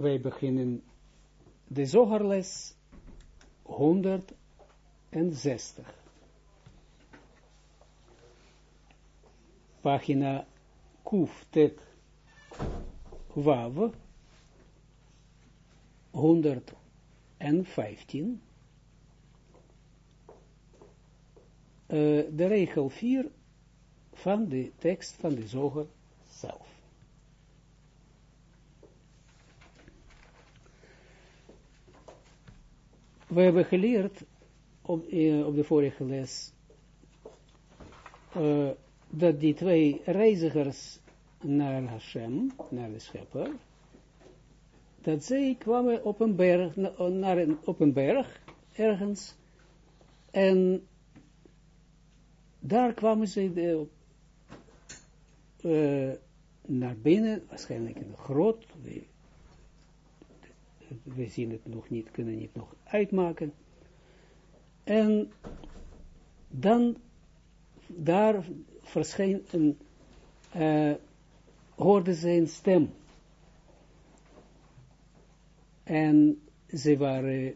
wij beginnen de zogerles 160. Pagina Kuf Tet Wav 115. Uh, de regel 4 van de tekst van de zoger zelf. We hebben geleerd op, uh, op de vorige les uh, dat die twee reizigers naar Hashem, naar de schepper, dat zij kwamen op een berg, naar een, op een berg, ergens, en daar kwamen ze de, uh, naar binnen, waarschijnlijk een groot, we, we zien het nog niet, kunnen het nog uitmaken, en dan, daar verscheen een, uh, hoorde ze een stem. En ze waren,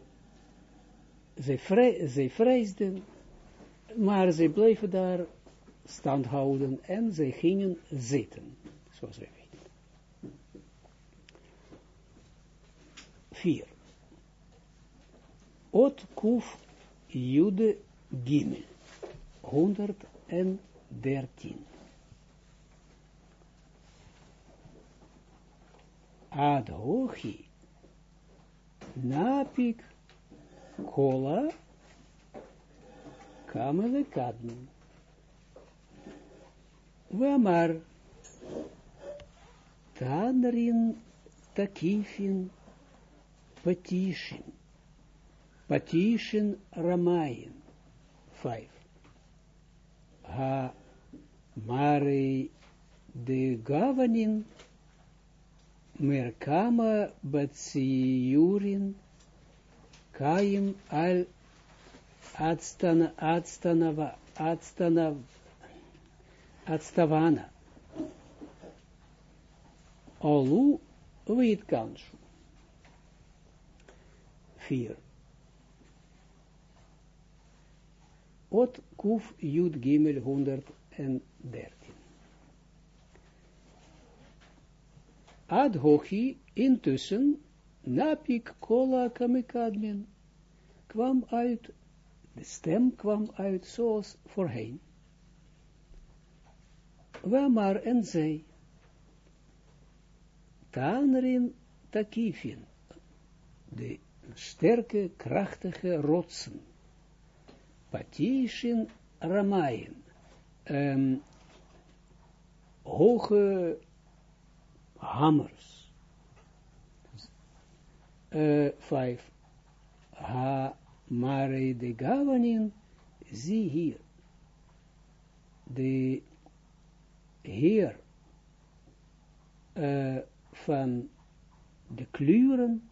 ze, vre, ze vreesden, maar ze bleven daar stand houden en ze gingen zitten, zoals we weten. Vier. Ot kuf jude gimel. 113. Ad hochi napik kola kamele kadmen. Tanrin takifin Patishin. Patishin Ramayin. Vijf. Ha Mare de Gavanin Merkama Batsiurin Kaim al Atstana Atstanava Atstanav Atstavana Olu Вид 4. Ot Kuf Jud Gimel 113. Ad hochi intussen napik kola kamikadmin kwam uit, de stem kwam uit zoals voorheen. Waar maar en zij, Tanrin Takifin, de sterke, krachtige rotsen, patishin ramayin, um, hoge hammers. Uh, vijf. Ha mare de gavanin, zie hier. De heer uh, van de kleuren,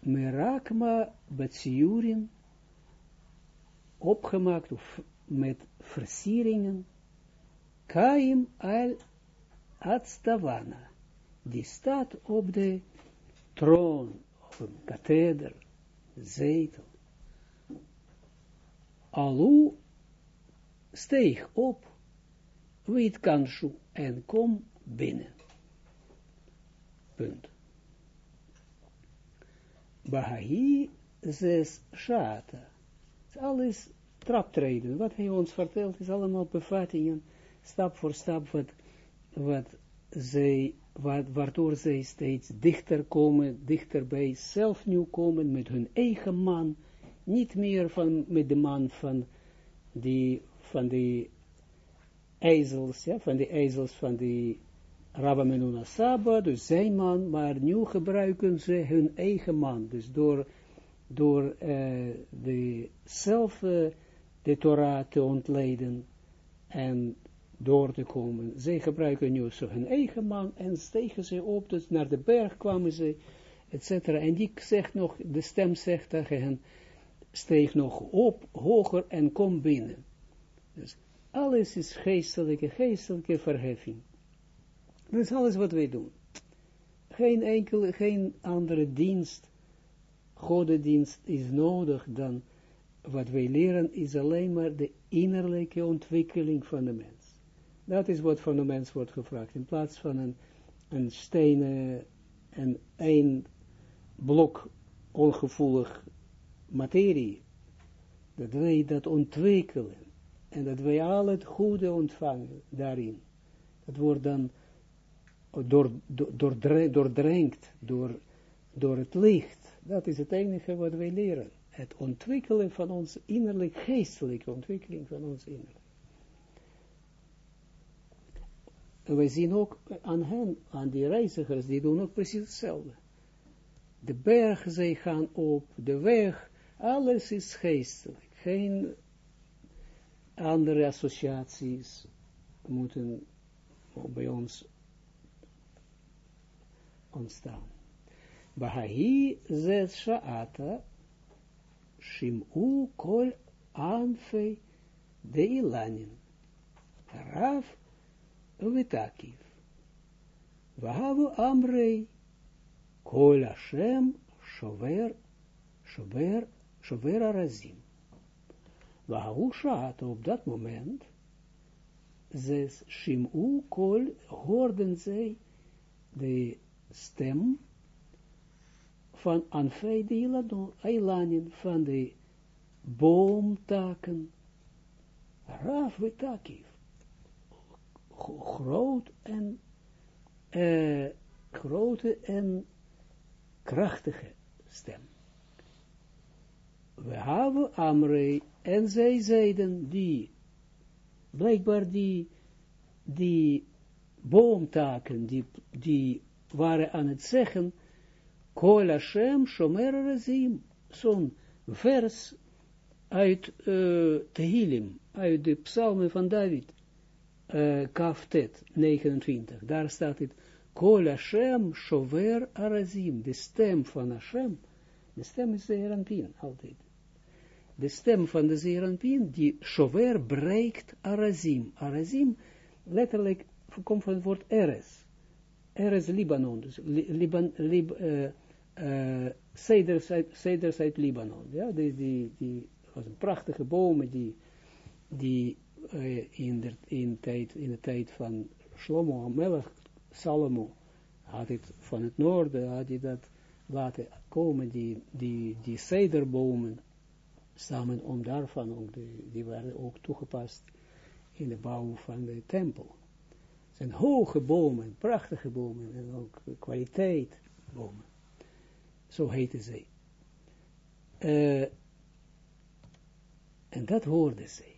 merakma betsiurin, opgemaakt of met versieringen, kaim al Adstavana, die staat op de troon, of een katheder, zetel. Alu steeg op, weet kanshu, en kom binnen. Punt. Baha'i zes shata. Alles traptreden. Wat hij ons vertelt is allemaal bevattingen, stap voor stap, wat wat zij, wat, waardoor zij steeds dichter komen, dichter bij zelf nu komen met hun eigen man, niet meer van, met de man van die, van die ijzels, ja, van die ijzels van die Rabba Saba, dus zijn man, maar nu gebruiken ze hun eigen man, dus door, door uh, de zelf de Torah te ontleden en door te komen. Zij gebruiken nu zo hun eigen man en stegen ze op, dus naar de berg kwamen ze, etc. En die zegt nog, de stem zegt tegen hen, steeg nog op, hoger en kom binnen. Dus alles is geestelijke, geestelijke verheffing. Dat is alles wat wij doen. geen enkele, geen andere dienst, godendienst is nodig dan wat wij leren is alleen maar de innerlijke ontwikkeling van de mens. Dat is wat van de mens wordt gevraagd. In plaats van een, een stenen en één blok ongevoelig materie, dat wij dat ontwikkelen en dat wij al het goede ontvangen daarin. Dat wordt dan door, door, doordrenkt door, door het licht. Dat is het enige wat wij leren. Het ontwikkelen van ons innerlijk, geestelijke ontwikkeling van ons innerlijk. En wij zien ook aan hen, aan die reizigers, die doen ook precies hetzelfde. De bergen, zij gaan op, de weg, alles is geestelijk. Geen andere associaties moeten bij ons ontstaan. Bahahi zet sha'ata shim'u kol anfei de ilanin. Rav vitakiv. Vahavu amrei kol Hashem shover shover shover arazim. Vahavu sha'ata op dat moment zes shim'u kol hoorden zij de stem van Anfei de Eilanin, van de boomtaken, Raf Takiv, groot en uh, grote en krachtige stem. We hebben Amrei, en zij zeiden, die, blijkbaar die, die boomtaken, die, die waren aan het zeggen, Kol Hashem Shomer Razim, zo'n vers uit uh, Tehillim, uit de psalmen van David, uh, Kaftet 29, daar staat het, Kol Hashem Shover Arazim, de stem van Hashem, de stem is Zeranpien, altijd. De stem van de Zeranpien, die Shover breekt Arazim. Arazim, letterlijk, komt van het woord Eres. Er is Libanon, dus Liban, Lib, uh, uh, Ceders uit Libanon. Ja, die, die, die was een prachtige bomen die, die uh, in, de, in, tijd, in de tijd van Shlomo Melech, Salomo, had het van het noorden, had hij dat laten komen, die, die, die cederbomen, samen om daarvan, ook die, waren ook toegepast in de bouw van de tempel zijn hoge bomen, prachtige bomen, en ook kwaliteit bomen. Zo heten zij. Uh, en dat hoorde zij.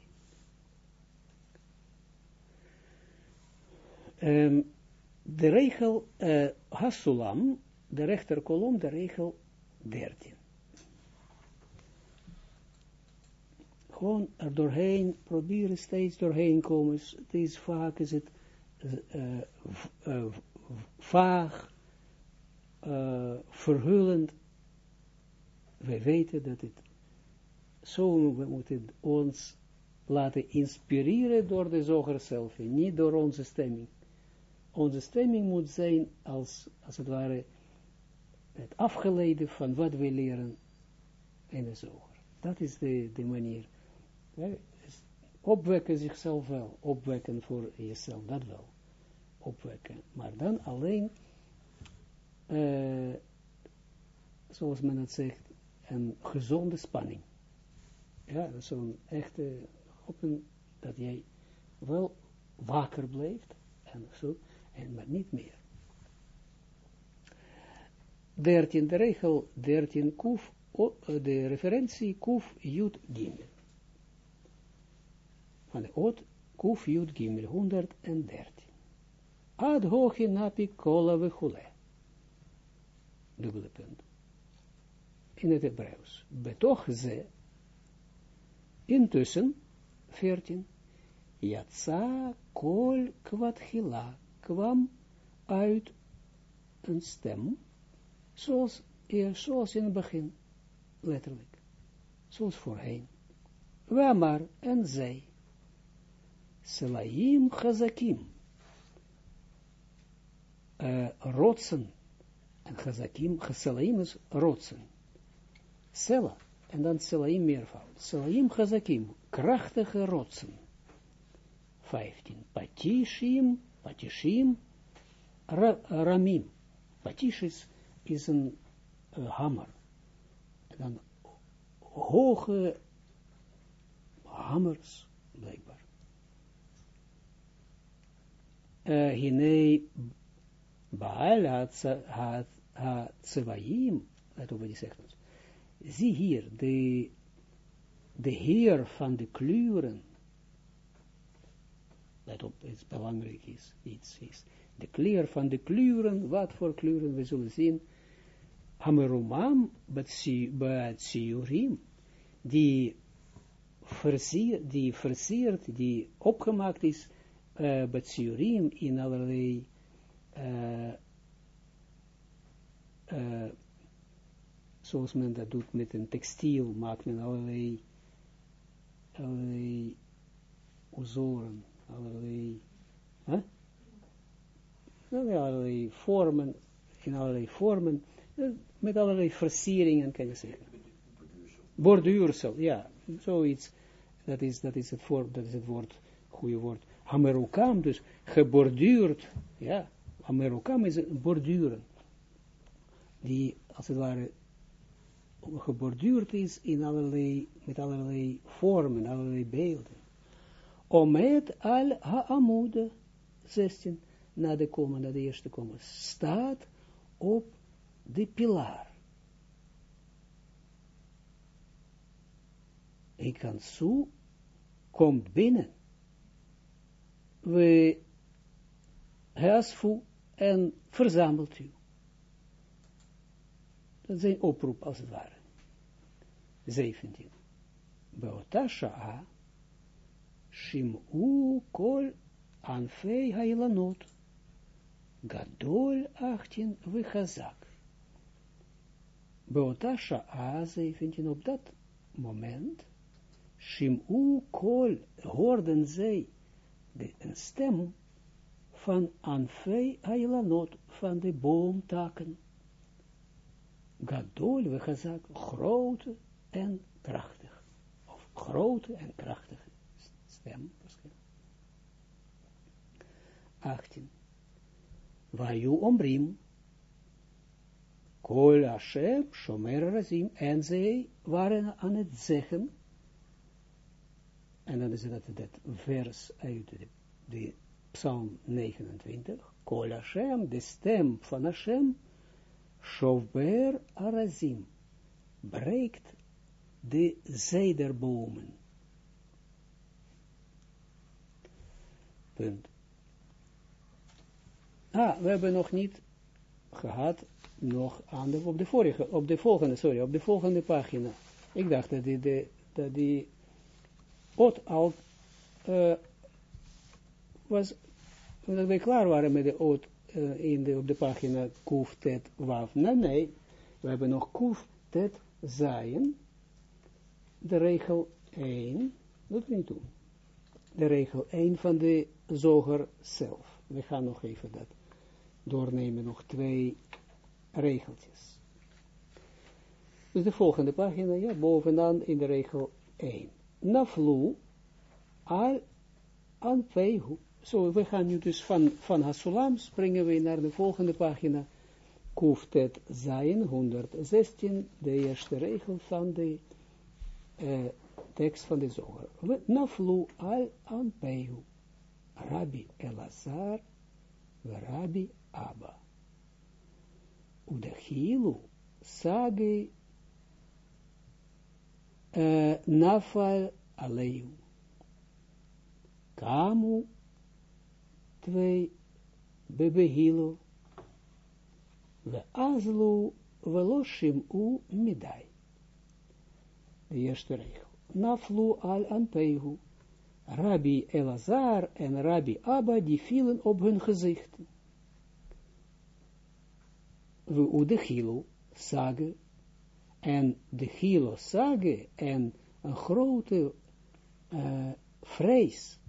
Um, de regel uh, Hasulam, de rechterkolom, de regel 13. Gewoon er doorheen, proberen steeds doorheen komen. Het is vaak is het uh, vaag, verhullend. Wij weten dat het zo, we moeten ons laten inspireren door de zoger zelf, niet door onze stemming. Onze stemming moet zijn als, als het ware, het afgeleide van wat we leren in de zoger. Dat is de, de manier opwekken zichzelf wel, opwekken voor jezelf, dat wel, opwekken, maar dan alleen, uh, zoals men het zegt, een gezonde spanning. Ja, zo'n echte, open, dat jij wel wakker blijft, en zo, en maar niet meer. 13, de regel 13, kuf, de referentie kuf, jut, gimel van de oot Kuf Jud Gimel 113. Ad hochi napi kola vechule. Dubbele punt. In het Hebreeuws. Betoch ze. Intussen, 14. Yatsa kol kwathila kwam uit een stem, zoals, zoals in het begin, letterlijk, zoals voorheen. Waar maar en zij. Selaim chazakim. Uh, rotsen En chazakim, chasalaim is rotsen. Sela, en dan selaim meervoud. Selaim chazakim, krachtige rotsen. 15. Patishim, patishim, ra, ramim. Patish is, is een uh, hamer. En dan hoge hamers, blijkbaar. Uh, hine Baal ha-tsevaim, let op wat hij zegt. Zie hier, de, de heer van de kleuren, let op, iets belangrijk is, iets is. De kleur van de kleuren, wat voor kleuren, we zullen zien, Hamerumam, Batsiurim, die versiert, die versiert, die opgemaakt is, uh, Batsiurim, in allerlei uh, uh, zoals men dat doet met een textiel, maakt men allerlei, allerlei ozoren, allerlei, huh? allerlei vormen, in allerlei vormen, met allerlei versieringen, kan je zeggen. Borduursel, ja, zoiets, dat is, dat is het, voor, dat is het woord, goede woord. Hamerukam, dus geborduurd, ja, Amerukam is borduren, die als het ware geborduurd is in allerlei, met allerlei vormen, allerlei beelden. Omet al ha'amude, 16, na de komma, na de eerste komma, staat op de pilaar. Zo, komt binnen. We hasfu en verzamelt u. Dat een oproep als het ware. 17. Beota sha'a shim'u kol anfei hailanot gadol 18 vechazak. Beota sha'a 17 op dat moment shim'u kol hoorden zij de, stem van anfei ailanot, van de boomtakken. Gadol, we gaan grote en krachtig. Of grote en krachtige stem. 18. Vayu omrim, kol Hashem, shomer razim, en zij waren aan het zeggen, en dan is dat het vers uit de Psalm 29, Kol Hashem, de stem van Hashem, Shovber Arazim, breekt de zijderbomen. Punt. Ah, we hebben nog niet gehad, nog aan de, op de vorige, op de volgende, sorry, op de volgende pagina. Ik dacht dat die, de, dat die ot al uh, was, dat wij klaar waren met de oot uh, in de, op de pagina Kuf Tet Waf. Nee, nee, we hebben nog Kuf Tet Zayen, de regel 1, dat niet doen. De regel 1 van de zoger zelf. We gaan nog even dat doornemen, nog twee regeltjes. Dus de volgende pagina, ja, bovenaan in de regel 1. Naflu al zo, we gaan nu dus van, van Hasulam springen we naar de volgende pagina. Kuftet Zayin 116, de eerste regel van de uh, tekst van de zoger. Naflu al anpeihu, Rabbi Elazar, Rabbi Abba. Udachilu, Sage, uh, Nafal Aleyu. Kamu twee bebehilo, we azlu veloshim u midai. De eerste regel. Naflu al anpeihu. Rabbi Elazar en Rabbi Abba, die vielen op hun gezichten. We u de hilo sage, en de hilo sage, en een grote uh, vrees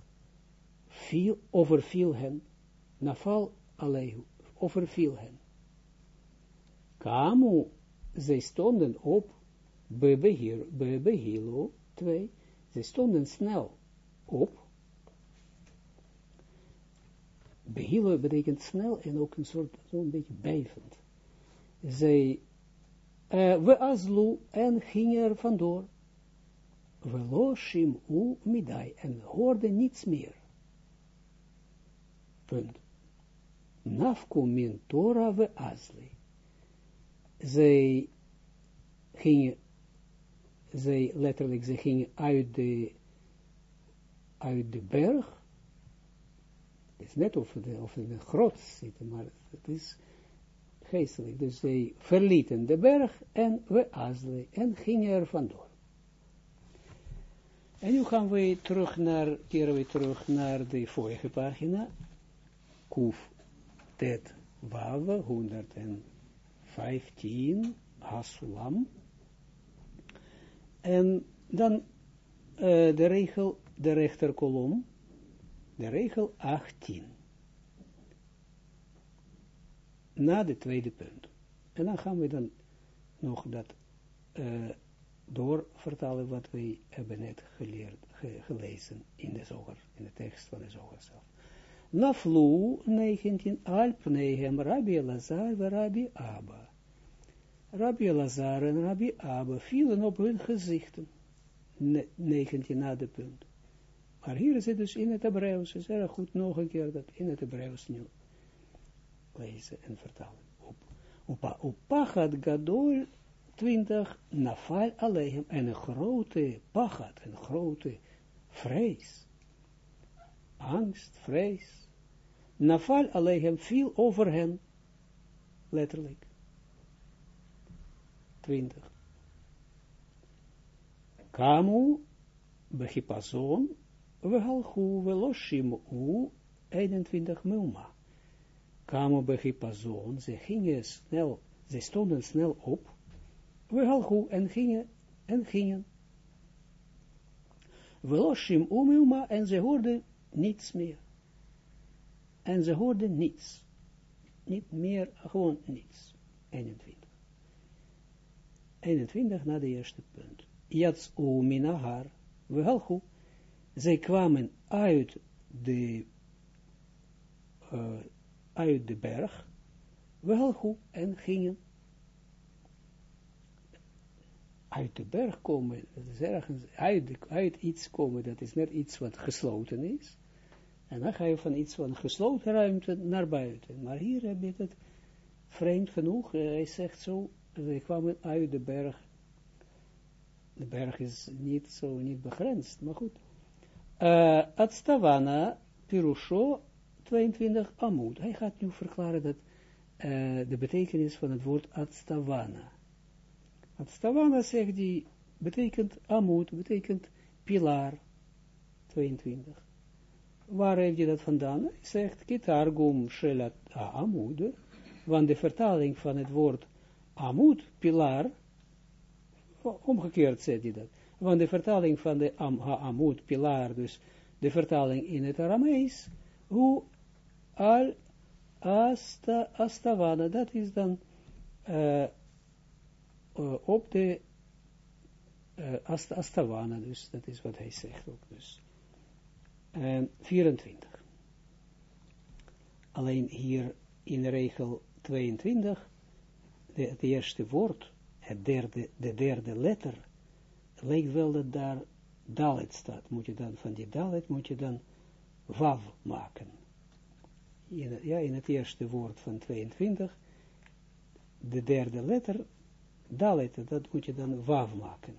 viel, overviel hen, nafal alehu, overviel hen. Kamu, zij stonden op, Bebehilo, twee, zij stonden snel op. Behilo betekent snel en ook een soort, zo'n beetje bijvend. Zij, uh, we azlu en gingen er vandoor. We loshim u midai en hoorden niets meer. Punt. Nafku min Torah we azli. Zij gingen zij letterlijk, ze gingen uit de, uit de berg, het is net of de, of de grot zitten, maar het is geestelijk, dus zij verlieten de berg en we azle en gingen er vandoor. En nu gaan we terug naar, keren we terug naar de vorige pagina, Kuf Tet Wav 115, Hasulam, en dan uh, de regel, de rechterkolom, de regel 18. Na de tweede punt. En dan gaan we dan nog dat uh, doorvertalen wat wij hebben net geleerd, ge, gelezen in de zoger, in de tekst van de zoger zelf. Naflu 19, Alp Nehem, Rabbi Lazar, Rabbi Abba. Rabbi Lazar en Rabbi Abba vielen op hun gezichten. 19 na de punt. Maar hier het dus in het Hebreeuws. is erg goed nog een keer dat in het Hebreeuws nu lezen en vertalen. Op, op, op Pachat Gadol 20 nafal alehem en een grote pachat, een grote vrees. Angst, vrees. Nafal alehem viel over hen, letterlijk. 20. Kamu behipazon vehalchu veloshim u 21 milma. Kamu behipazon, ze gingen snel, ze stonden snel op, vehalchu en gingen, en gingen. Veloshim u milma, en ze hoorden niets meer. En ze hoorden niets. Niet meer, gewoon niets. 21. 21 na de eerste punt. Jats u minahar, we halchu, zij kwamen uit de, uh, uit de berg, we halchu, en gingen uit de berg komen, dat is uit, uit iets komen, dat is net iets wat gesloten is, en dan ga je van iets van gesloten ruimte naar buiten, maar hier heb je het vreemd genoeg, hij zegt zo, ze kwamen uit de berg. De berg is niet zo niet begrensd, maar goed. Uh, Atstavana, Pirusho, 22 Amud. Hij gaat nu verklaren dat uh, de betekenis van het woord Atstavana. Atstavana zegt die, betekent Amud, betekent pilaar, 22. Waar heeft je dat vandaan? Hij zegt, Kitargum Shelat Amud, want de vertaling van het woord Amud, pilaar, omgekeerd zet hij dat. Want de vertaling van de am, Amud, pilaar, dus de vertaling in het Aramees, hoe al asta, astavana, dat is dan uh, uh, op de uh, ast, astavana, dus dat is wat hij zegt ook. Dus. En 24. Alleen hier in regel 22 de, het eerste woord, het derde, de derde letter, lijkt wel dat daar dalet staat. Moet je dan van die dalet, moet je dan wav maken. Ja, in het eerste woord van 22, de derde letter, dalet, dat moet je dan wav maken.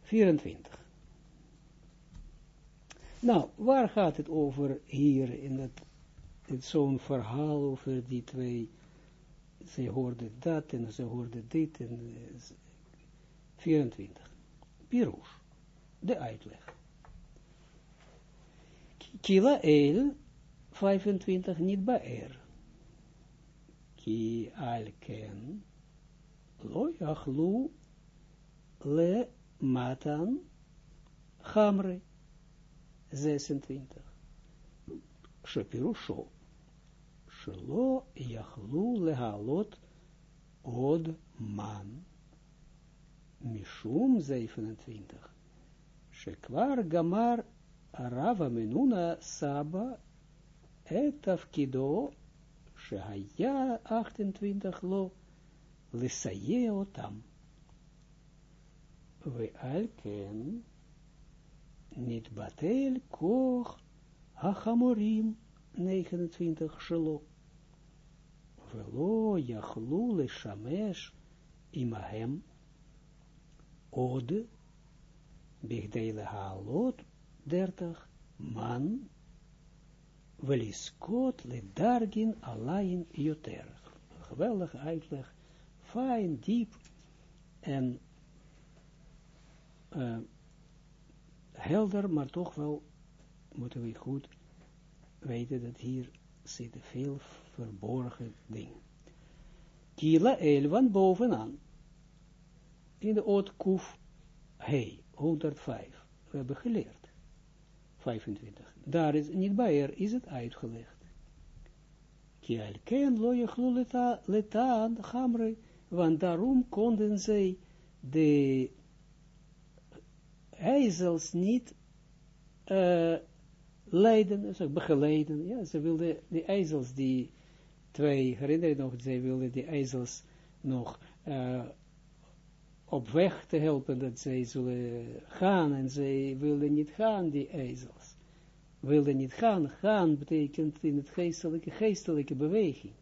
24. Nou, waar gaat het over hier in dat, zo'n verhaal over die twee ze hoorde dat en ze hoorde dit en 24. Pirush, de uitleg. Kila El, 25, niet Baer. Ki alken, lo yachlu le matan chamre, 26. Shapirusho, Shelo Yachlu Lehalot od man. Mishum 27. Sheklar gamar Rava Menuna Saba et afkido Shehaya 28 lo Lisaye otam. We alken niet batel koch hachamorim 29 shelo. Velo yachlu le shamesh imahem od bigdele halot 30 man veliskot le dargin alain joter. Geweldige uitleg, fijn, diep en uh, helder, maar toch wel moeten we goed weten dat hier zitten veel verborgen dingen. Kila elvan bovenaan. In de oot kuf hey, 105. We hebben geleerd. 25. Daar is niet bij er, is het uitgelegd. Kiel ken lo jechlu letaan gamre, want daarom konden zij de ijzels niet uh, leiden, zeg, begeleiden. Ja, ze wilden de ijzels, die twee, herinner nog, zij wilden die ijzels nog uh, op weg te helpen, dat zij zullen gaan, en zij wilden niet gaan, die ijzels. Wilden niet gaan, gaan betekent in het geestelijke, geestelijke beweging.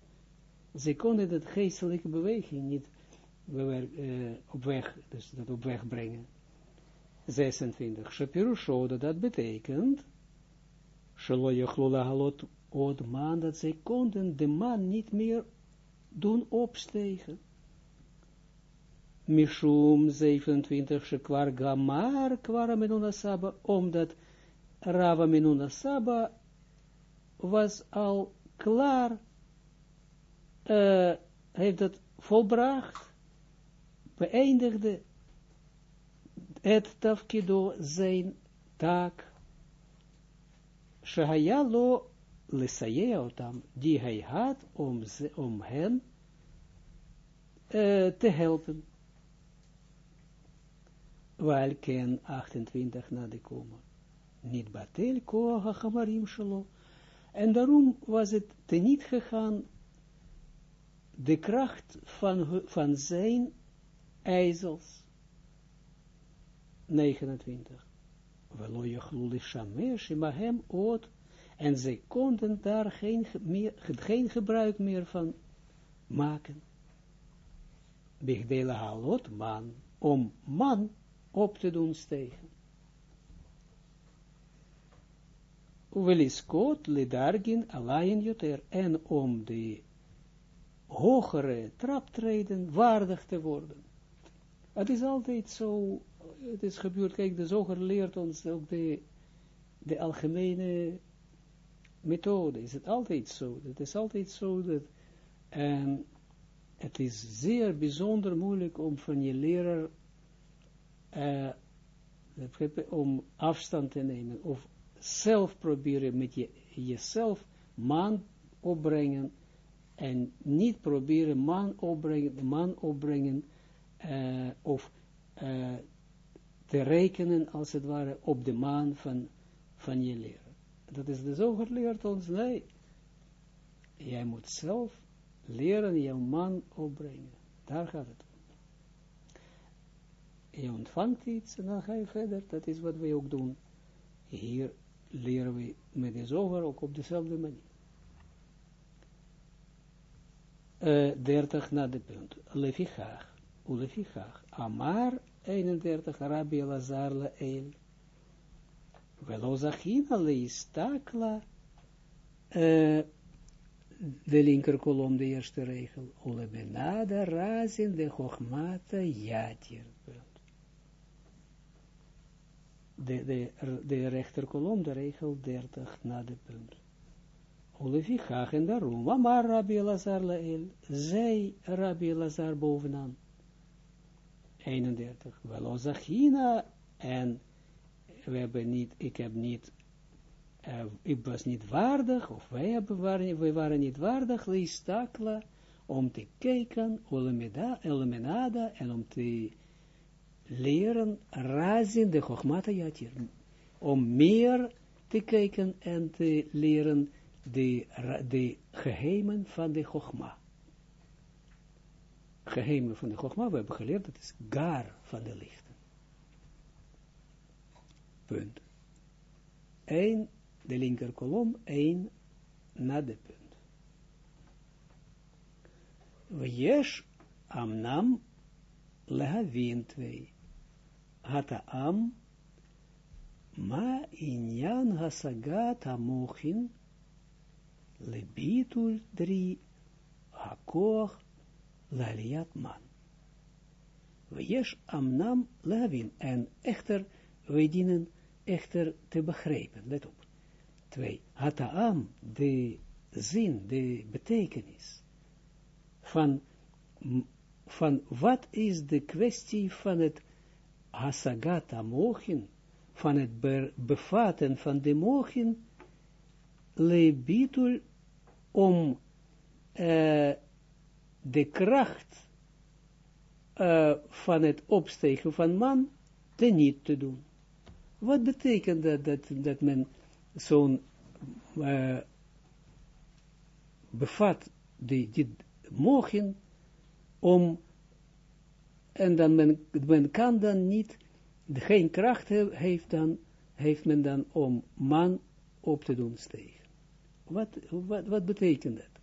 Zij konden dat geestelijke beweging niet uh, op weg, dus dat op weg brengen. 26. Shapirusho, dat betekent, Shelo Od man, dat zij konden de man niet meer doen opstegen. Mishum 27, Shekwar Gamar, Kwara Menuna Saba, omdat Rava Menuna Saba was al klaar, uh, heeft dat volbracht, beëindigde het tafkido zijn taak, shehaya lo lesayea otam, die hij had om, ze, om hen te helpen. Welken 28 na de koma. Niet batel koha chamarim shalo. En daarom was het teniet gegaan de kracht van, van zijn ijzels. 29. Velo jechluli shamesh imahem oot. En zij konden daar geen, meer, geen gebruik meer van maken. Bigdele halot man, om man op te doen stegen. Uveliskot lidargin alayin joter, en om de hogere traptreden waardig te worden. Het is altijd zo het is gebeurd, kijk, de zoger leert ons ook de, de algemene methode. Is het altijd zo? Het is altijd zo dat, en het is zeer bijzonder moeilijk om van je leraar uh, om afstand te nemen, of zelf proberen met je, jezelf man opbrengen, en niet proberen man opbrengen, man opbrengen, uh, of uh, te rekenen, als het ware, op de maan van, van je leren. Dat is de zoger leert ons, nee. Jij moet zelf leren jouw man opbrengen. Daar gaat het om. Je ontvangt iets en dan ga je verder. Dat is wat wij ook doen. Hier leren we met de zoger ook op dezelfde manier. Uh, 30 na de punt. Lefichach. Ulefichach. Amar 31, Rabbi Lazar Leel. Velo zachina leistakla, uh, de linker kolom, de eerste regel, ole benada razin de chochmata jatir. De, de, de rechter kolom, de regel 30 na de punt. Olefichach en daarom, maar Rabbi Lazar Leel, zij Rabbi Lazar bovenaan. 31. Wel Zachina en we hebben niet, ik heb niet, uh, ik was niet waardig, of wij hebben, waren, waren niet waardig, leistakla, om te kijken, elemenada, en om te leren razin de Chochmata Yatir. Om meer te kijken en te leren de, de geheimen van de Chochma. Geheimen van de Chochma, we hebben geleerd, dat is gar van de lichten. Punt. 1, de linker kolom, 1 na de punt. Wees amnam lehavin 2. Hataam ma inyan hasagat amochin lebitul 3 hakoch laliat man. Wees amnam lehavin. En echter, wij dienen echter te begrijpen. Let op. Twee. Hataam, de zin, de betekenis van, van wat is de kwestie van het hasagata mochin, van het bevatten van de mochin, lebitul om de kracht uh, van het opstegen van man te niet te doen. Wat betekent dat, dat, dat men zo'n uh, bevat, die, die mogen, om, en dan men, men kan dan niet, geen kracht heeft, dan, heeft men dan om man op te doen stegen. Wat, wat, wat betekent dat?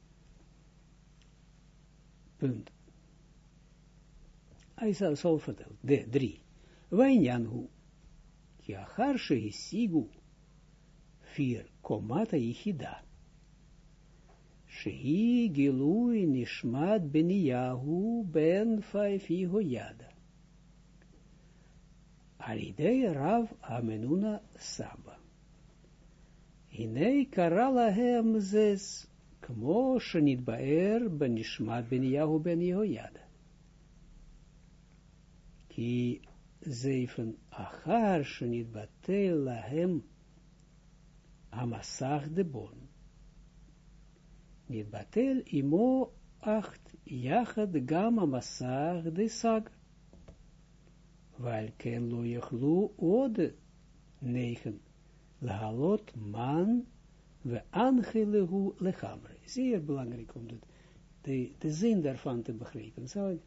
Punt. Hij zal zo vertellen. De, drie. Wijnjan hoe. Kiachar shehisigu. Vier. Komata yichida. Shehi gilui nishmat ben Yahu ben Faifi Hoyada. Aridei Rav Amenuna Saba. Hinei karala hem zes, kmo shenit baer ben nishmat ben Yahu ben. Ki zeven achar shenit batel lahem amasach de bon. Niet batel imo acht jachad gam amasach de sag. Weil we angelehu lechamre. Zeer belangrijk om dat, de, de zin daarvan te begrijpen. Zal ik,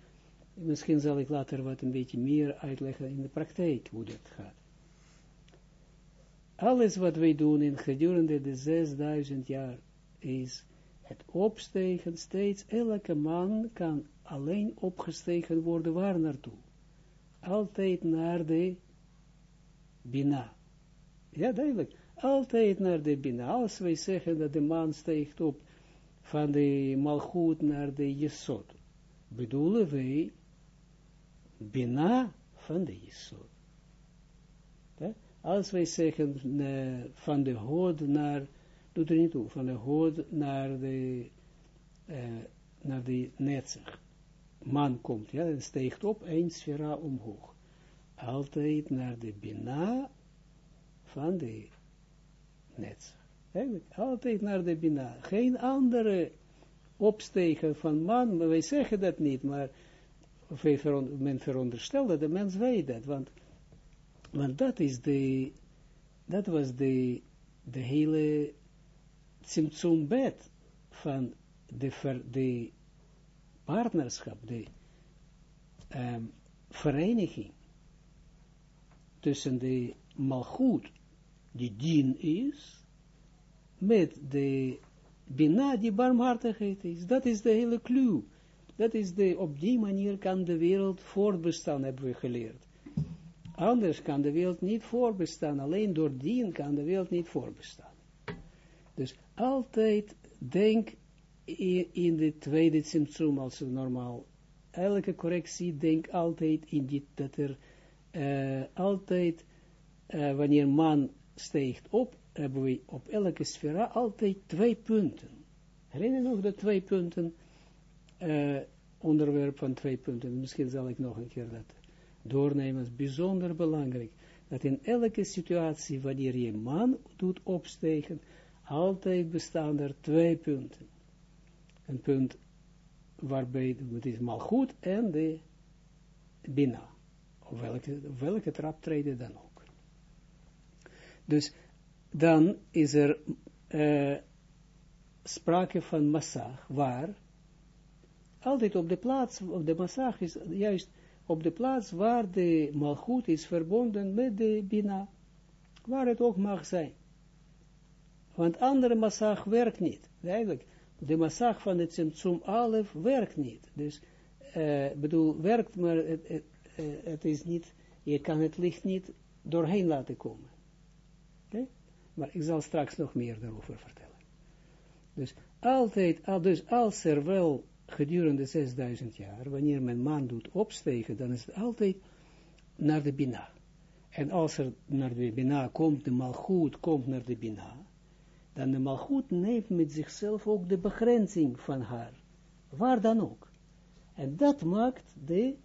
misschien zal ik later wat een beetje meer uitleggen in de praktijk, hoe dat gaat. Alles wat wij doen in gedurende de 6000 jaar is het opstegen steeds. Elke man kan alleen opgestegen worden waar naartoe. Altijd naar de Bina. Ja, duidelijk. Altijd naar de Bina. Als wij zeggen dat de man steekt op van de Malchut naar de Jesod, bedoelen wij Bina van de Jesod. Als wij zeggen uh, van de hood naar, doet er niet toe, van de hood naar de, uh, naar de netzig. Man komt, ja, en steekt op, één sfera omhoog. Altijd naar de bina van de Eigenlijk, altijd naar de bina. Geen andere opstegen van man, maar wij zeggen dat niet, maar men veronderstelt dat de mens weet dat, want want dat is de, dat was de, de hele bed van de, de partnerschap, de um, vereniging tussen de malgoed, die dien is, met de bina, die barmhartigheid is. Dat is de hele clue. Dat is de, op die manier kan de wereld voortbestaan, hebben we geleerd. Anders kan de wereld niet voorbestaan. Alleen door dien kan de wereld niet voorbestaan. Dus altijd denk in, de tweede symptoom als normaal. Elke correctie denk altijd in dit, dat er uh, altijd, uh, wanneer man steekt op, hebben we op elke sfera altijd twee punten. Herinner nog de twee punten, uh, onderwerp van twee punten. Misschien zal ik nog een keer dat doornemen is bijzonder belangrijk. Dat in elke situatie, wanneer je man doet opstegen, altijd bestaan er twee punten. Een punt waarbij het is malgoed en de bina. Op welke, welke trap treden dan ook. Dus dan is er uh, sprake van massag, waar altijd op de plaats, op de massag is juist op de plaats waar de malgoed is verbonden met de bina, waar het ook mag zijn. Want andere massag werkt niet. Eigenlijk, de massag van het Tsimtsum Alef werkt niet. Dus, uh, bedoel, werkt, maar het, het, het, is niet, je kan het licht niet doorheen laten komen. Maar ik zal straks nog meer daarover vertellen. Dus altijd, dus als er wel gedurende 6000 jaar, wanneer men man doet opstegen, dan is het altijd naar de Bina. En als er naar de Bina komt, de malgoed komt naar de Bina, dan de malgoed neemt met zichzelf ook de begrenzing van haar. Waar dan ook. En dat maakt de,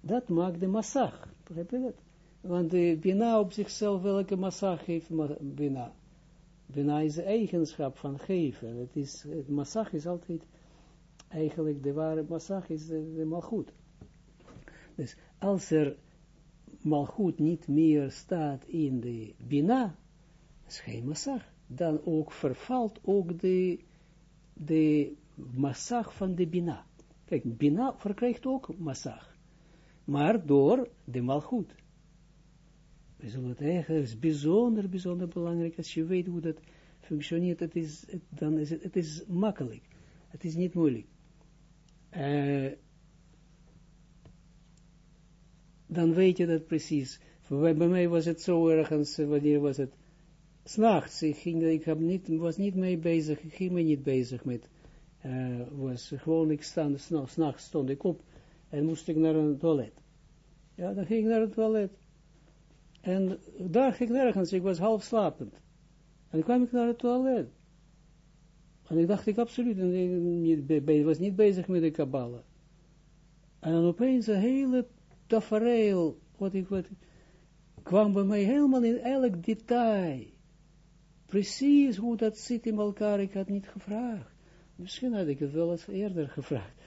dat maakt de massag. Begrijp je dat? Want de Bina op zichzelf, welke massag heeft Bina? Bina is de eigenschap van geven. Het is, het massag is altijd eigenlijk de ware massag is de, de malgoed. Dus als er malgoed niet meer staat in de bina, is geen massag, dan ook vervalt ook de, de massag van de bina. Kijk, bina verkrijgt ook massag, maar door de malgoed. We zullen het is bijzonder, bijzonder belangrijk, als je weet hoe dat functioneert, het is, het, dan is het, het is makkelijk. Het is niet moeilijk. Uh, dan weet je dat precies. Bij mij was het zo ergens, eh, wanneer was het? S'nachts, ik, ging, ik heb niet, was niet mee bezig, ik ging me niet bezig met, uh, was gewoon, ik stand, s'nachts stond ik op en moest ik naar een toilet. Ja, dan ging ik naar het toilet. En daar ging ik nergens, ik was half slapend. En dan kwam ik naar het toilet. En ik dacht ik absoluut, ik was niet bezig met de Kabbalah. En dan opeens een hele tafereel, wat ik, wat, kwam bij mij helemaal in elk detail. Precies hoe dat zit in elkaar, ik had niet gevraagd. Misschien had ik het wel eens eerder gevraagd.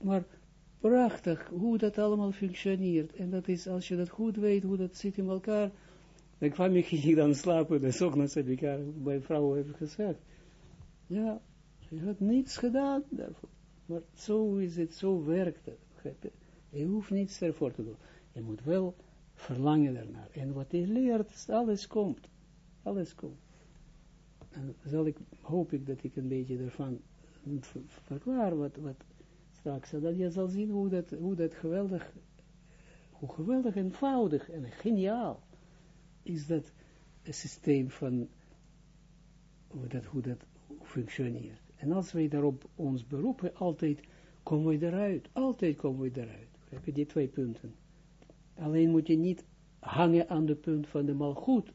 Maar prachtig, hoe dat allemaal functioneert. En dat is, als je dat goed weet, hoe dat zit in elkaar, dan kwam ik dan slapen, de ochtends heb ik bij vrouw even gezegd. Ja, je had niets gedaan daarvoor. Maar zo is het, zo werkt het. Je hoeft niets ervoor te doen. Je moet wel verlangen ernaar. En wat je leert, alles komt. Alles komt. En zal ik, hoop ik dat ik een beetje ervan verklaar wat, wat straks, dat je zal zien hoe dat, hoe dat geweldig, hoe geweldig eenvoudig en geniaal is dat systeem van hoe dat, hoe dat functioneert. En als wij daarop ons beroepen, altijd komen we eruit. Altijd komen we eruit. Heb je die twee punten. Alleen moet je niet hangen aan de punt van de malgoed,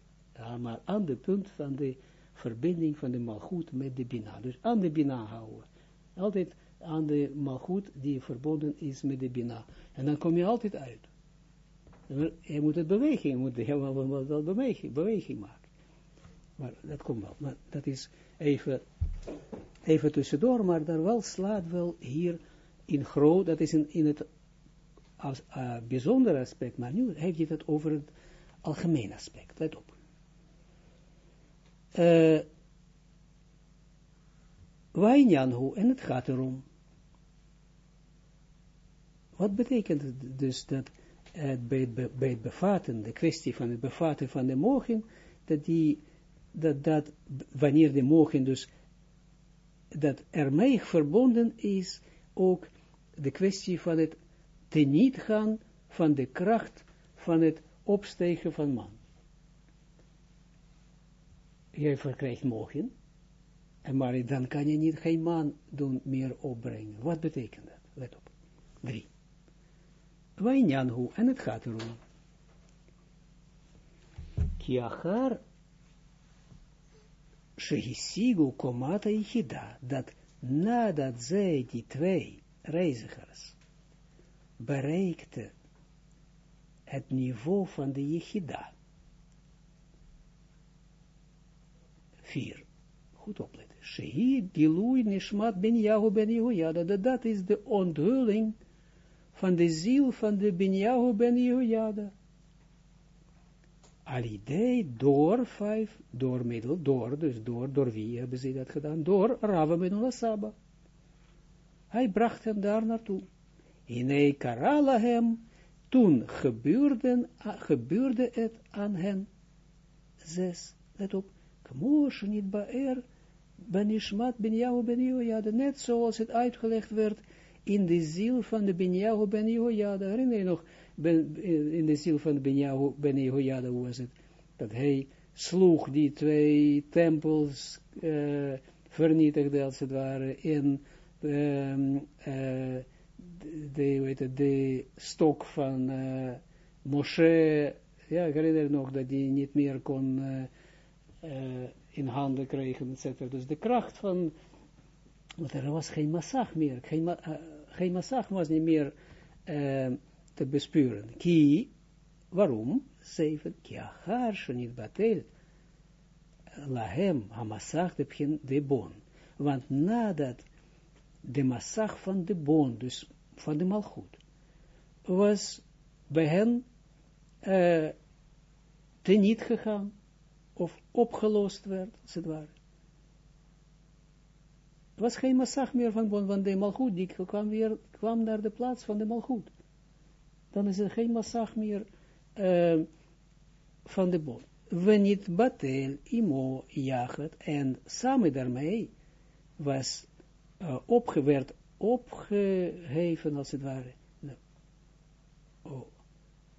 maar aan de punt van de verbinding van de malgoed met de bina. Dus aan de bina houden. Altijd aan de malgoed die verbonden is met de bina. En dan kom je altijd uit. Je moet het beweging, je moet wel beweging, beweging maken. Maar dat komt wel. Maar dat is even, even tussendoor, maar daar wel slaat wel hier in groot, dat is in, in het als uh, bijzonder aspect, maar nu heeft je het over het algemeen aspect, let op. Uh, Wijnjanhu, en het gaat erom. Wat betekent het dus dat het bij, het, bij bevatten, de kwestie van het bevatten van de mogen, dat die dat, dat wanneer de mogen dus, dat ermee verbonden is ook de kwestie van het teniet gaan van de kracht van het opstegen van man. Jij verkrijgt mogen, en maar dan kan je niet geen man doen meer opbrengen. Wat betekent dat? Let op. Drie. Wijnjanhu, en het gaat erom. Kiachar Shehisigu komata ichida, dat nadat zij die twee reizigers bereikten het niveau van de Yechida. Vier. Goed opletten. Nishmat ben dat, is de onthulling van de ziel van de ben Yahu ben Yehoyada. Door vijf, door middel, door, dus door, door wie hebben ze dat gedaan? Door Rava ben Saba. Hij bracht hem daar naartoe. In karala hem, toen gebeurde, gebeurde het aan hen. Zes, let op, niet baer, benishmat ben jou ben Jojada, net zoals het uitgelegd werd in de ziel van de ben jou ben Jojada. Herinner je nog, in de ziel van de ben jou ben hoe was het? Dat hij sloeg die twee tempels, uh, vernietigde als het ware, in um, uh, de, weet het, de stok van uh, Moshe, ja, ik herinner nog dat die niet meer kon in handen krijgen, etc. Dus de kracht van, want er was geen massag meer, geen, ma geen massag was niet meer te bespeuren. Ki, waarom? Zeven, ki achar, niet batel, lahem, hamassag, de bon. Want nadat de massag van de bon, dus van de malgoed, was bij hen uh, teniet gegaan, of opgelost werd, als het ware. Er was geen massag meer van, van de malgoed, die kwam, weer, kwam naar de plaats van de malgoed. Dan is er geen massag meer uh, van de bon. Niet batel, imo, jachet, en samen daarmee was uh, opgeheven als het ware, nou, oh,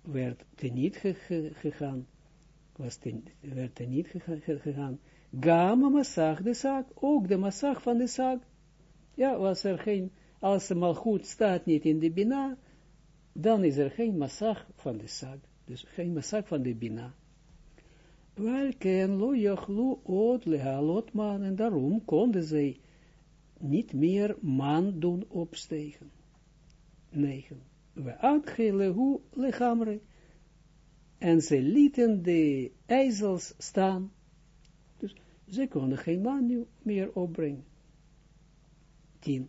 werd teniet ge, ge, gegaan, was ten, werd ge, gegaan, gamma massag de zaak, ook de massag van de zaak, ja, was er geen, als het goed staat niet in de bina, dan is er geen massag van de zaak, dus geen massag van de bina. Welke lo jachlu od lehalot man, en daarom konden zij niet meer man doen opstegen. 9. We hoe lechamre. En ze lieten de ijzels staan. Dus ze konden geen man meer opbrengen. 10.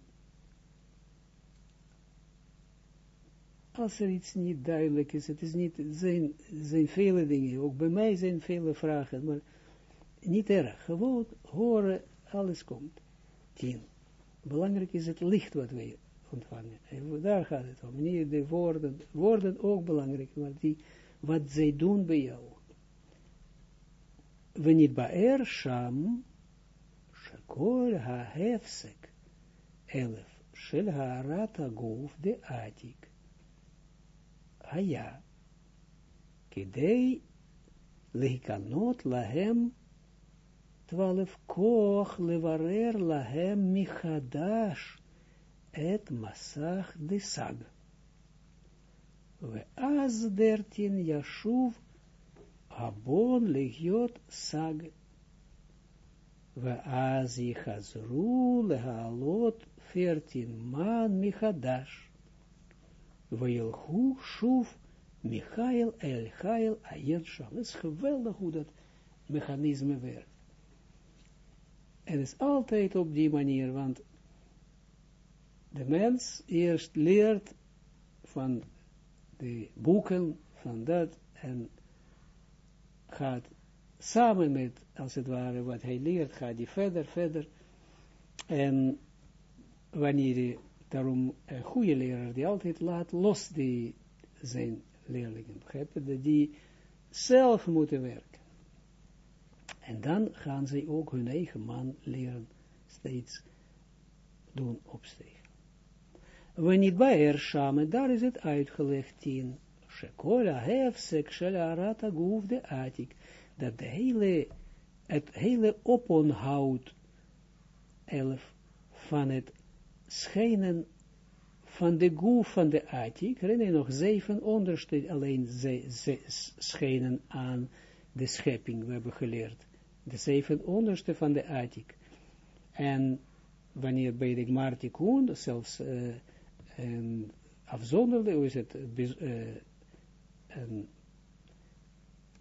Als er iets niet duidelijk is, het is niet, zijn, zijn vele dingen, ook bij mij zijn vele vragen, maar niet erg, gewoon horen, alles komt. 10. Belangrijk is het licht wat wij ontvangen. En daar gaat het om. Niet de woorden, woorden ook belangrijk, maar die, wat zij doen bij jou. Wanneer Baer Sham, Shakol ha-hefsek, elef, shel ha-arata gof de atik, היה, כדי להיכנות להם twaalf koch levarer lahem michadash et masach de sag. We az dertin yashuv abon legiot sag. We az yichazru lehalot veertien man michadash. We yelchu shuv Michael El Chael Ayen Sham. Het is geweldig hoe dat mechanisme werkt. Het is altijd op die manier, want de mens eerst leert van de boeken, van dat, en gaat samen met, als het ware, wat hij leert, gaat hij verder, verder. En wanneer hij daarom een goede leraar, die altijd laat los die zijn leerlingen, begrijpen, die zelf moeten werken. En dan gaan zij ook hun eigen man leren steeds doen opstegen. Wanneer bij er shaman, daar is het uitgelegd in Shekola hefsek guf de atik, dat de hele, het hele oponhoud, elf, van het schijnen van de goef van de atik, herinner je nog zeven onderste alleen ze, ze, schijnen aan de schepping, we hebben geleerd de zeven onderste van de Atik. En wanneer bij de Gmartikun, zelfs een afzonderlijk, hoe is het, uh, een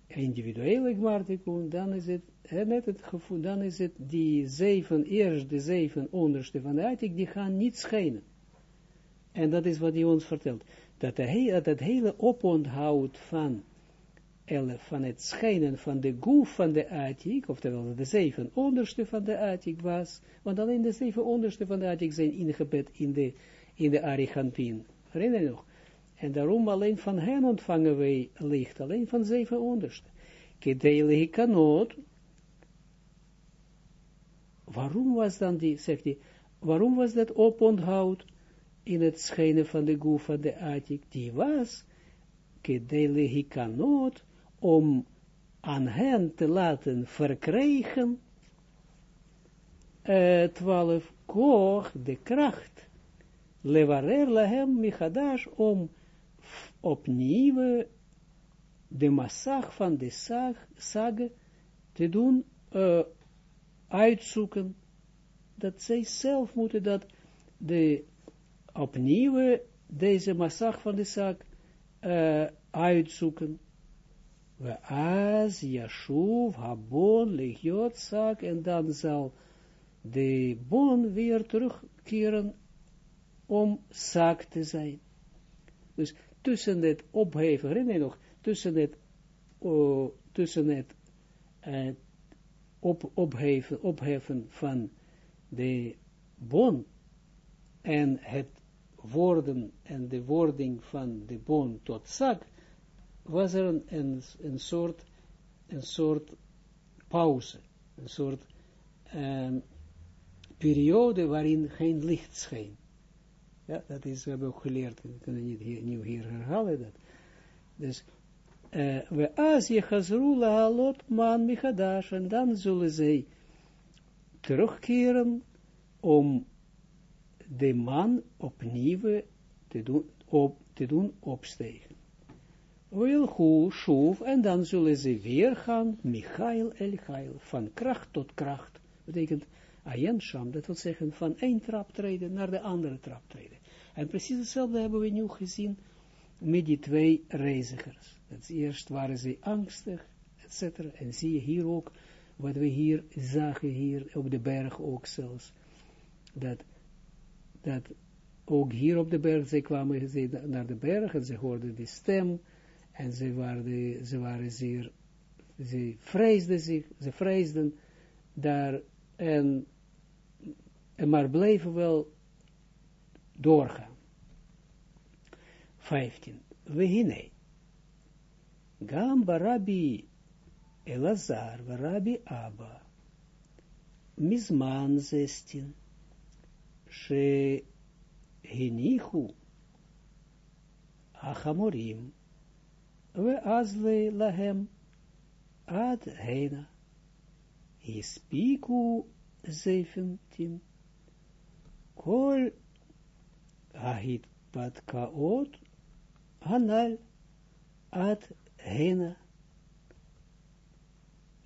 individuele gmartikun, dan is het, net het gevoel, dan is het die zeven, eerst de zeven onderste van de Atik, die gaan niet schijnen. En dat is wat hij ons vertelt. Dat, de dat het hele oponthoud van, van het schijnen van de goef van de Atik, oftewel de zeven onderste van de Atik was, want alleen de zeven onderste van de Atik zijn ingebed in de, in de Arigantin. Herinner je nog? En daarom alleen van hen ontvangen wij licht, alleen van zeven onderste. Kedele kanot. Waarom was dan die, zegt hij, waarom was dat oponthoud in het schijnen van de goef van de Atik? Die was, kedele kanot, om aan hen te laten verkrijgen, uh, twaalf koch, de kracht, levarer lahem michadash, om opnieuw de massag van de sag, sage te doen uh, uitzoeken, dat zij zelf moeten dat de opnieuw deze massag van de sag uh, uitzoeken. We as Yashuv habon legiot zak en dan zal de bon weer terugkeren om zaak te zijn. Dus tussen het opheven, herinner je nog, tussen het, tussen het uh, op, opheven, opheffen van de bon en het worden en de wording van de bon tot zak, was er een, een, soort, een soort pauze, een soort um, periode waarin geen licht scheen. Ja, dat is, we hebben ook geleerd, we kunnen niet hier, nieuw hier herhalen dat. Dus, uh, we je gazrula halot man michadash, en dan zullen zij terugkeren om de man opnieuw te doen, op, te doen opstegen. Wil hu shuv, en dan zullen ze weer gaan, Michael el van kracht tot kracht, betekent Ayen Sham, dat wil zeggen van één trap treden naar de andere trap treden. En precies hetzelfde hebben we nu gezien met die twee reizigers. Eerst waren ze angstig, etc. En zie je hier ook, wat we hier zagen, hier op de berg ook zelfs, dat, dat ook hier op de berg, ze kwamen naar de berg en ze hoorden die stem, en ze waren, ze waren zeer, ze vreesden zich, ze vreesden daar, en, en maar bleven wel doorgaan. 15. Vehine. Gam barabi Elazar, barabi Abba. Mizman 16. She henichu achamorim we azle lahem ad heina. Hispiku 17. Kol ahit pat kaot hanal ad hena.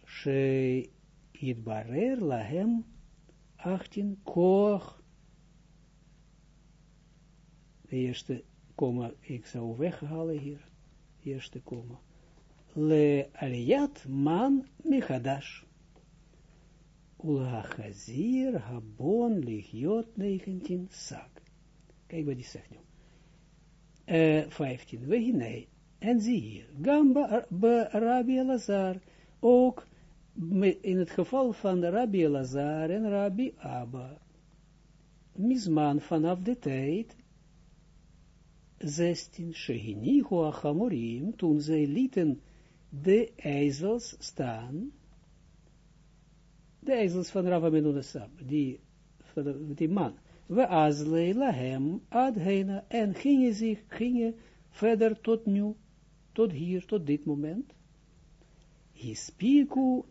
She itbarer lahem 18 koch. De eerste komma, ik zou weghalen hier. Eerste komma. Le aliyat man michadash. Ula chazir habon lichiot 19 sak. Kijk wat die zegt nu. Uh, 15. Weginei. En zie hier. Gamba Rabbi Elazar. Ook in het geval van Rabbi Elazar en Rabbi Abba. Misman vanaf de tijd. 16. Shehinihu achamorim. Toen zij lieten de ijzels staan. De ijzels van Rabbi Menunasab. Die, die man we azle lahem ad heina, en gingen zich, gingen verder tot nu, tot hier, tot dit moment. Hispiku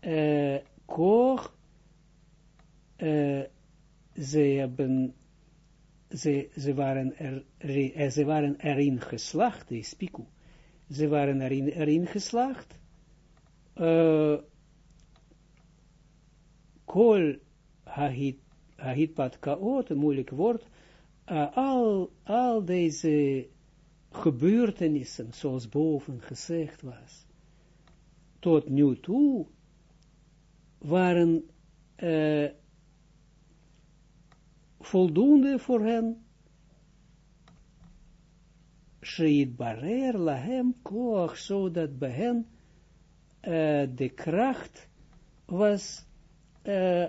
uh, koch, uh, ze hebben, ze, ze, waren er, er, ze waren erin geslacht, hispiku, ze waren erin, erin geslacht, uh, kol hahit Ahitpat Kaot, een moeilijk woord, uh, al, al deze gebeurtenissen, zoals boven gezegd was, tot nu toe waren uh, voldoende voor hen. Sheid barer lahem koach, zodat bij hen uh, de kracht was uh,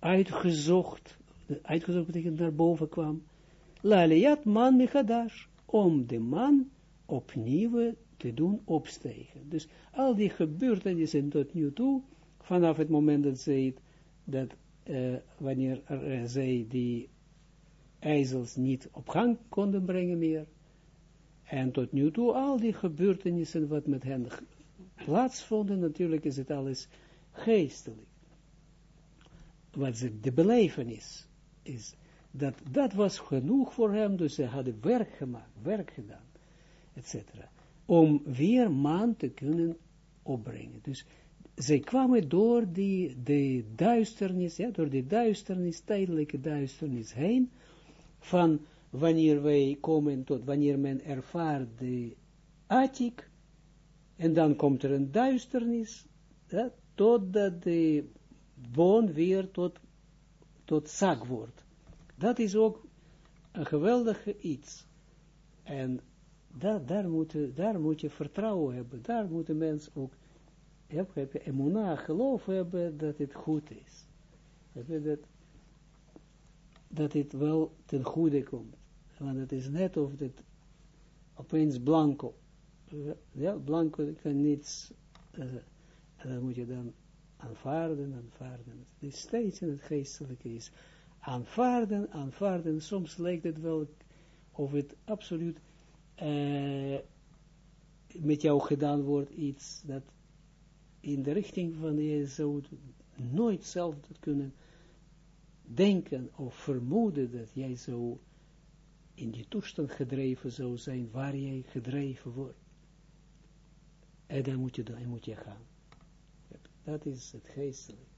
uitgezocht, uitgezocht betekent naar boven kwam, Laliat man mechadash, om de man opnieuw te doen opstegen. Dus al die gebeurtenissen tot nu toe, vanaf het moment dat zij, dat uh, wanneer zij die ijzels niet op gang konden brengen meer, en tot nu toe al die gebeurtenissen wat met hen plaatsvonden, natuurlijk is het alles geestelijk. Wat ze de belevenis is, dat, dat was genoeg voor hem, dus ze hadden werk gemaakt, werk gedaan, etc. Om weer maan te kunnen opbrengen. Dus zij kwamen door die, de duisternis, ja, door die duisternis, tijdelijke duisternis heen, van wanneer wij komen tot, wanneer men ervaart de attic, en dan komt er een duisternis, ja, totdat de boon weer tot, tot zak wordt. Dat is ook een geweldige iets. En daar, daar, moet, daar moet je vertrouwen hebben. Daar moet de mens ook heb, heb je geloof hebben dat het goed is. Je dat, dat het wel ten goede komt. Want het is net of het opeens blanco. Ja, blanco kan niets, uh, dan moet je dan aanvaarden, aanvaarden. Het is steeds in het geestelijke is aanvaarden, aanvaarden. Soms lijkt het wel of het absoluut uh, met jou gedaan wordt iets dat in de richting van je zou nooit zelf kunnen denken of vermoeden dat jij zo in die toestand gedreven zou zijn waar jij gedreven wordt. En dan moet je, dan moet je gaan. Dat is het geestelijk.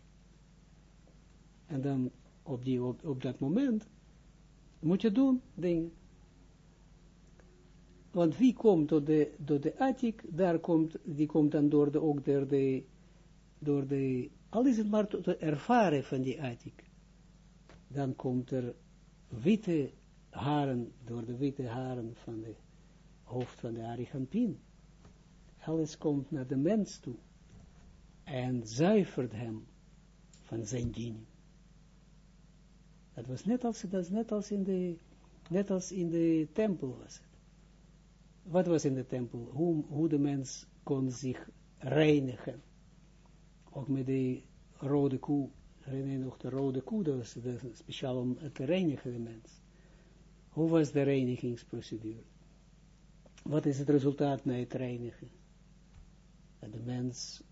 En dan op, die, op, dat moment moet je doen dingen. Want wie komt door de, door de attic, daar komt, die komt dan door de, ook door de, door de, al is het maar te ervaren van die attic. Dan komt er witte haren, door de witte haren van de hoofd van de Arigampin. Alles komt naar de mens toe en zuivert hem van zijn diening. Dat was net als, dat net als in de, net als in de tempel was het. Wat was in de tempel? Hoe, hoe de mens kon zich reinigen. Ook met de rode koe. Herinner je nog de rode koe? Dat was speciaal om te reinigen de mens. Hoe was de reinigingsprocedure? Wat is het resultaat na het reinigen? Dat de mens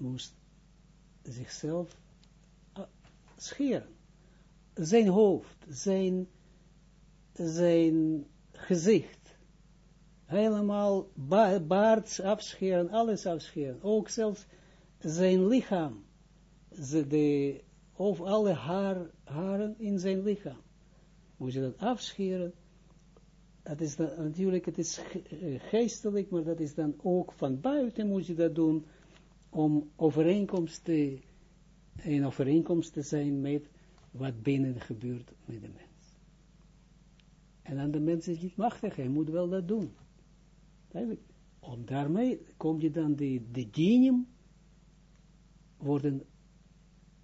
moest zichzelf ah, scheren. Zijn hoofd, zijn, zijn gezicht, helemaal ba baard afscheren, alles afscheren. Ook zelfs zijn lichaam, de, of alle haar, haren in zijn lichaam. Moet je dat afscheren. Dat is dan, natuurlijk, het is geestelijk, maar dat is dan ook van buiten moet je dat doen, om overeenkomst te, in overeenkomst te zijn met wat binnen gebeurt met de mens. En dan de mens is niet machtig, hij moet wel dat doen. Om daarmee kom je dan de, de dienen worden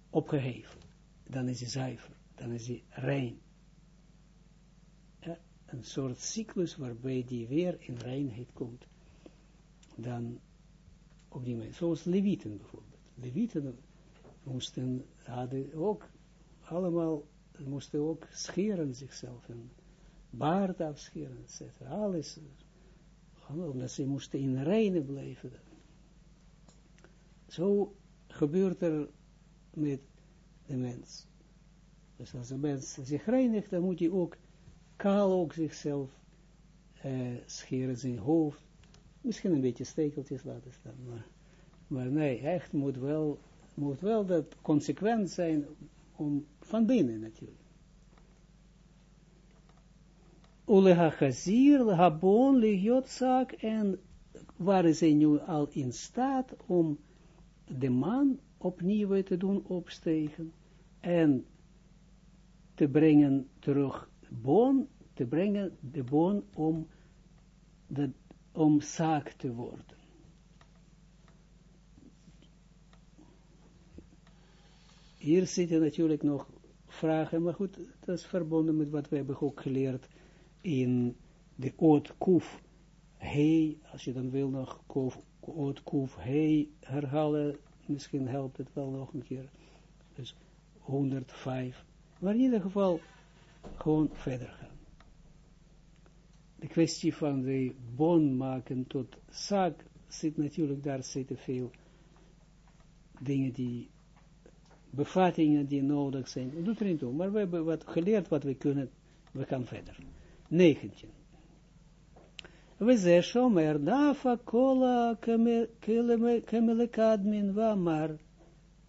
opgeheven. Dan is hij zuiver, dan is hij rein. Een soort cyclus waarbij die weer in reinheid komt. Dan op die. Zoals Levieten bijvoorbeeld. Levieten moesten, hadden ook allemaal, moesten ook scheren zichzelf en baard afscheren, etc. Alles, omdat ze moesten in reine blijven. Zo gebeurt er met de mens. Dus als de mens zich reinigt, dan moet hij ook kaal ook zichzelf uh, scheren, zijn hoofd, Misschien een beetje stekeltjes laten staan, maar, maar nee, echt moet wel, moet wel dat consequent zijn om, van binnen natuurlijk. Uleha lehiot zaak, en waren zij nu al in staat om de man opnieuw te doen opstegen en te brengen terug boon, te brengen de boon om, de, om zaak te worden. Hier zitten natuurlijk nog vragen, maar goed, dat is verbonden met wat we hebben ook geleerd in de oot koef, hey, als je dan wil nog oot koef, hey herhalen, misschien helpt het wel nog een keer. Dus 105. Maar in ieder geval gewoon verder gaan. De kwestie van de bon maken tot zaak zit natuurlijk, daar zitten veel dingen die, bevattingen die nodig zijn. Dat doet er niet toe, maar we hebben wat geleerd wat we kunnen, we gaan verder. 19. We zeggen shomer nafa kola kemelekadmin wa mar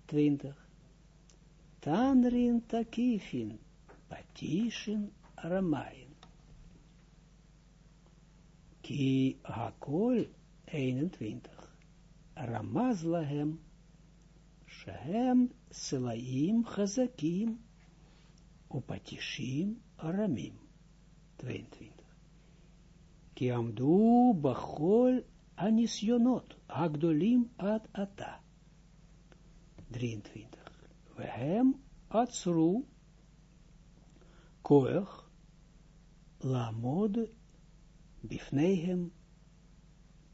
20. Tanrin takifin patishin ramayin. Ki hakol 21. Ramaz lahem shehem selaim chazakim upatishim aramim. 22. Ki amdu bachol anisionot agdolim ad ata. 23. Wehem atsru koech lamod bifnehem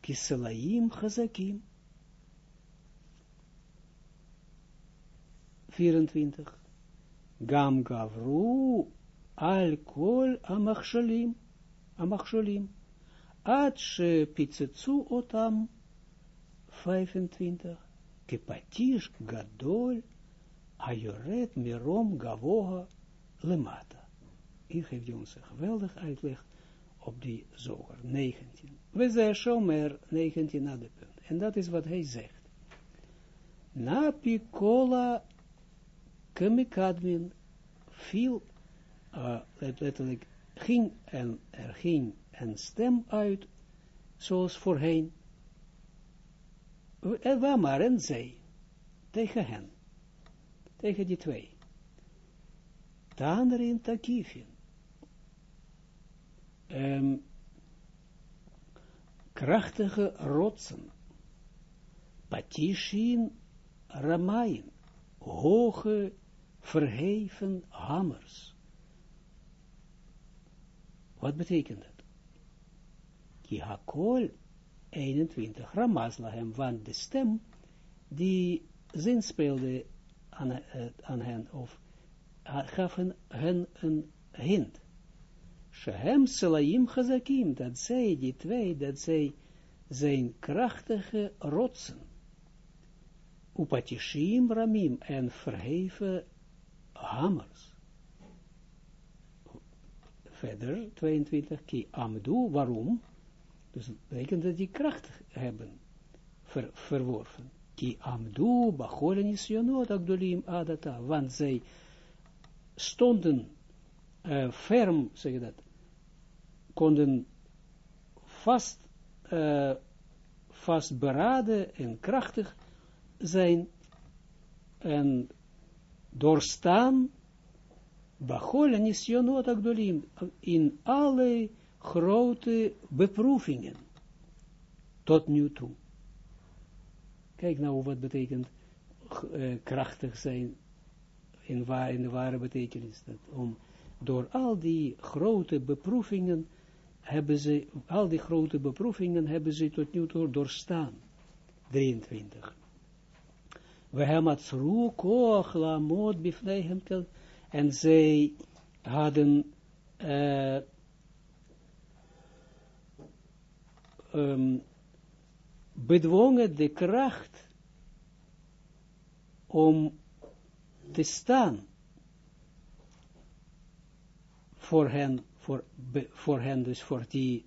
kiselaim chazakim. 24. Gam gavru al kol amachshalim, amachshalim, ad she otam, 25. Kepatish gadol, ayoret mirom gavoha lemata. Hier geeft hij ons geweldig uitleg op die zoger, 19. We zeggen Shomer, 19 na de punt. En dat is wat hij zegt. Na pikola kemikadmin viel, uh, letterlijk, ging en er ging een stem uit, zoals voorheen. Er was maar een zij, tegen hen, tegen die twee. Tanrin takifin. Um, krachtige rotsen, patishin ramayin, hoge verheven hammers. Wat betekent dat? Ki hakol 21 Ramazlahem, want de stem die zin speelde aan, uh, aan hen, of gaf hen, hen een hint. Shehem Selaim Chazakim, dat zij, die twee, dat zij zijn krachtige rotsen. Upatishim Ramim en verheven hamers. Verder, 22, ki amdu, waarom? Dus dat dat die kracht hebben ver, verworven. Ki amdu, bacholenis jonot, agdolim adata, want zij stonden uh, ferm, zeg dat, konden vast, uh, vastberaden en krachtig zijn en doorstaan Bachol en Isjonot in alle grote beproevingen tot nu toe. Kijk nou wat betekent uh, krachtig zijn in, waar, in de ware betekenis. Dat om door al die grote beproevingen hebben ze, al die grote beproevingen hebben ze tot nu toe doorstaan. 23. We hebben het koch la mod bifnehem en zij hadden uh, um, bedwongen de kracht om te staan voor hen, voor, voor hen dus voor die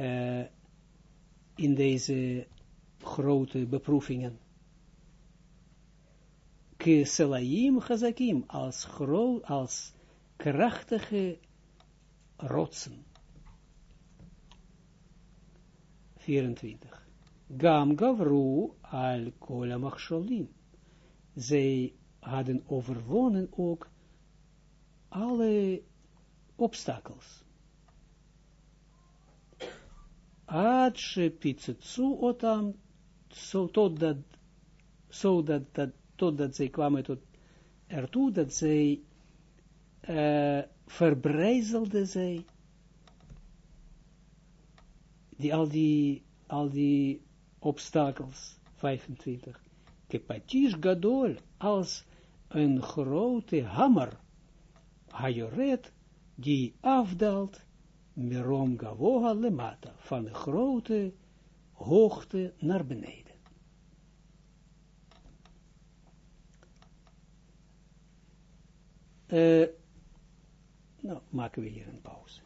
uh, in deze grote beproevingen. Keselaim chazakim, als als krachtige rotsen. 24. Gam gavru al kola machsholim. Zij hadden overwonnen ook alle obstakels. Ad she pitzetsu otam, totdat, zo dat, dat, totdat zij kwamen tot ertoe, dat zij uh, verbrijzelde zij die, al die, al die obstakels, 25. Kepatish gadol, als een grote hammer, hajoret, die afdaalt, mirom gavoha lemata, van de grote hoogte naar beneden. Uh, nou, maken we hier een pauze.